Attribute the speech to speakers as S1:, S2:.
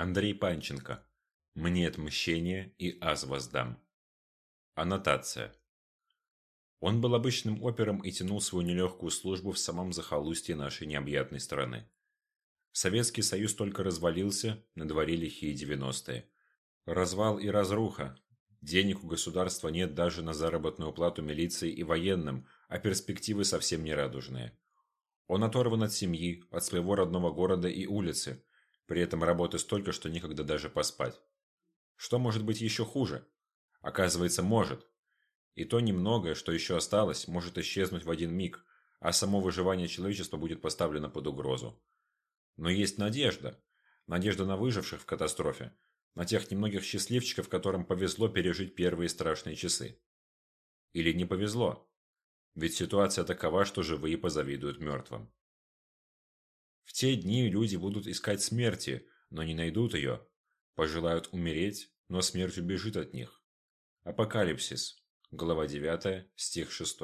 S1: Андрей Панченко. Мне отмщение и аз воздам. Аннотация. Он был обычным опером и тянул свою нелегкую службу в самом захолустье нашей необъятной страны. Советский Союз только развалился, на дворе лихие 90-е. Развал и разруха. Денег у государства нет даже на заработную плату милиции и военным, а перспективы совсем не радужные. Он оторван от семьи, от своего родного города и улицы, при этом работы столько, что некогда даже поспать. Что может быть еще хуже? Оказывается, может. И то немногое, что еще осталось, может исчезнуть в один миг, а само выживание человечества будет поставлено под угрозу. Но есть надежда. Надежда на выживших в катастрофе. На тех немногих счастливчиков, которым повезло пережить первые страшные часы. Или не повезло. Ведь ситуация такова, что живые позавидуют мертвым. В те дни люди будут искать смерти, но не найдут ее. Пожелают умереть, но смерть убежит от них. Апокалипсис. Глава 9, стих 6.